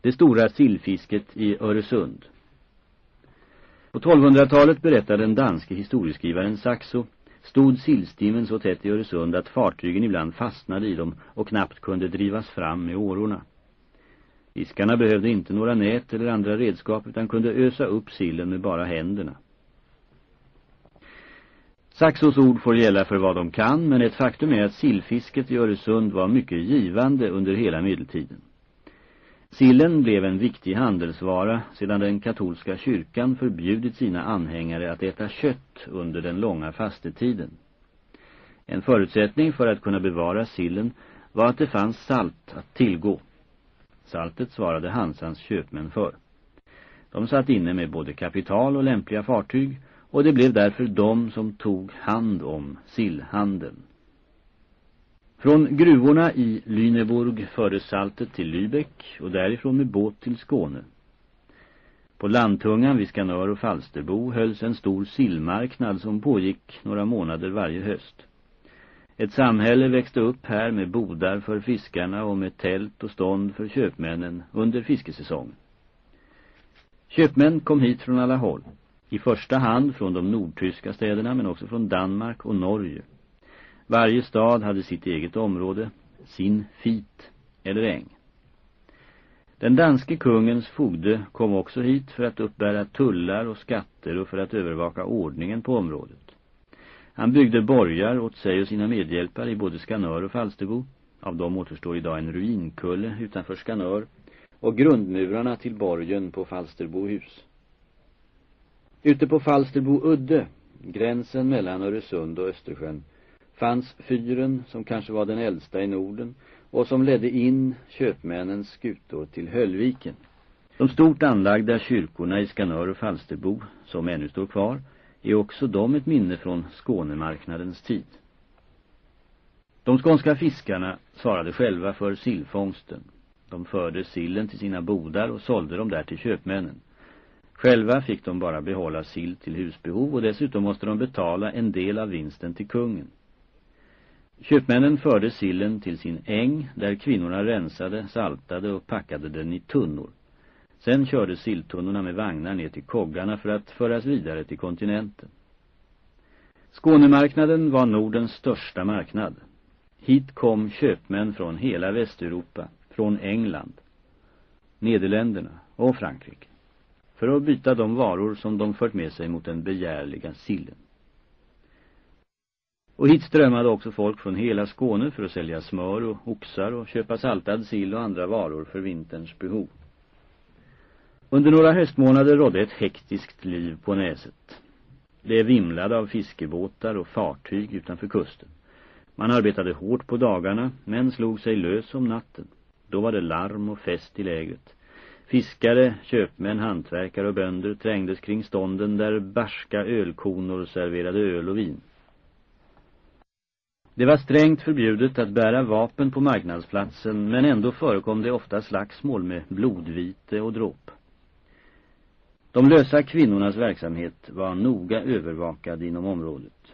Det stora sillfisket i Öresund. På 1200-talet berättade den danske historieskrivaren Saxo stod sillstimmen så tätt i Öresund att fartygen ibland fastnade i dem och knappt kunde drivas fram med årorna. Fiskarna behövde inte några nät eller andra redskap utan kunde ösa upp sillen med bara händerna. Saxos ord får gälla för vad de kan, men ett faktum är att sillfisket i Öresund var mycket givande under hela medeltiden. Sillen blev en viktig handelsvara sedan den katolska kyrkan förbjudit sina anhängare att äta kött under den långa fastetiden. En förutsättning för att kunna bevara sillen var att det fanns salt att tillgå. Saltet svarade Hansans köpmän för. De satt inne med både kapital och lämpliga fartyg och det blev därför de som tog hand om sillhandeln. Från gruvorna i Lüneburg fördes saltet till Lübeck och därifrån med båt till Skåne. På landtungan vid Skanör och Falsterbo hölls en stor sillmarknad som pågick några månader varje höst. Ett samhälle växte upp här med bodar för fiskarna och med tält och stånd för köpmännen under fiskesäsongen. Köpmän kom hit från alla håll, i första hand från de nordtyska städerna men också från Danmark och Norge. Varje stad hade sitt eget område, sin fit eller äng. Den danske kungens fogde kom också hit för att uppbära tullar och skatter och för att övervaka ordningen på området. Han byggde borgar åt sig och sina medhjälpare i både Skanör och Falsterbo. Av dem återstår idag en ruinkulle utanför Skanör och grundmurarna till borgen på Falsterbohus. Ute på Falsterbo udde, gränsen mellan Öresund och Östersjön, fanns fyren som kanske var den äldsta i Norden och som ledde in köpmännens skutor till Höllviken. De stort anlagda kyrkorna i Skanör och Falsterbo, som ännu står kvar, är också de ett minne från Skånemarknadens tid. De skånska fiskarna svarade själva för sillfångsten. De förde sillen till sina bodar och sålde dem där till köpmännen. Själva fick de bara behålla sill till husbehov och dessutom måste de betala en del av vinsten till kungen. Köpmännen förde sillen till sin äng där kvinnorna rensade, saltade och packade den i tunnor. Sen körde silltunnorna med vagnar ner till koggarna för att föras vidare till kontinenten. Skånemarknaden var Nordens största marknad. Hit kom köpmän från hela Västeuropa, från England, Nederländerna och Frankrike för att byta de varor som de fört med sig mot den begärliga sillen. Och hit strömmade också folk från hela Skåne för att sälja smör och oxar och köpa saltad sill och andra varor för vinterns behov. Under några höstmånader rådde ett hektiskt liv på näset. Det vimlade av fiskebåtar och fartyg utanför kusten. Man arbetade hårt på dagarna men slog sig lös om natten. Då var det larm och fest i lägret. Fiskare, köpmän, hantverkare och bönder trängdes kring stånden där barska ölkonor serverade öl och vin. Det var strängt förbjudet att bära vapen på marknadsplatsen men ändå förekom det ofta slagsmål med blodvite och dråp. De lösa kvinnornas verksamhet var noga övervakad inom området.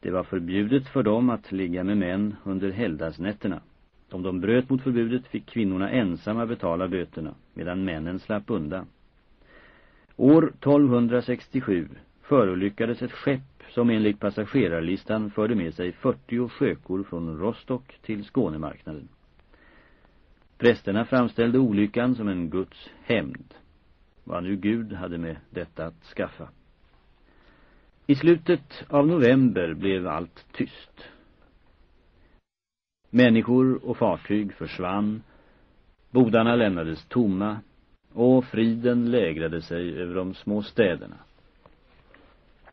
Det var förbjudet för dem att ligga med män under helgdagsnätterna. Om de bröt mot förbudet fick kvinnorna ensamma betala böterna, medan männen slapp undan. År 1267 förolyckades ett skepp som enligt passagerarlistan förde med sig 40 sjökor från Rostock till Skånemarknaden. Prästerna framställde olyckan som en Guds hämnd. Vad nu Gud hade med detta att skaffa. I slutet av november blev allt tyst. Människor och fartyg försvann, bodarna lämnades tomma och friden lägrade sig över de små städerna.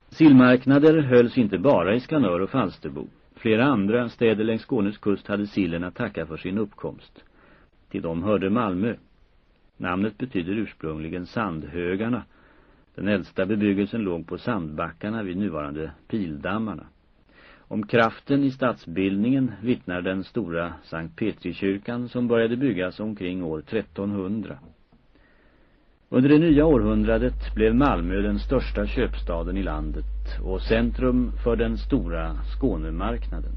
Sillmarknader hölls inte bara i Skanör och Falsterbo. Flera andra städer längs Skånes kust hade sillen att tacka för sin uppkomst. Till dem hörde Malmö. Namnet betyder ursprungligen sandhögarna. Den äldsta bebyggelsen låg på sandbackarna vid nuvarande pildammarna. Om kraften i stadsbildningen vittnar den stora Sankt Petrikyrkan som började byggas omkring år 1300. Under det nya århundradet blev Malmö den största köpstaden i landet och centrum för den stora Skånemarknaden.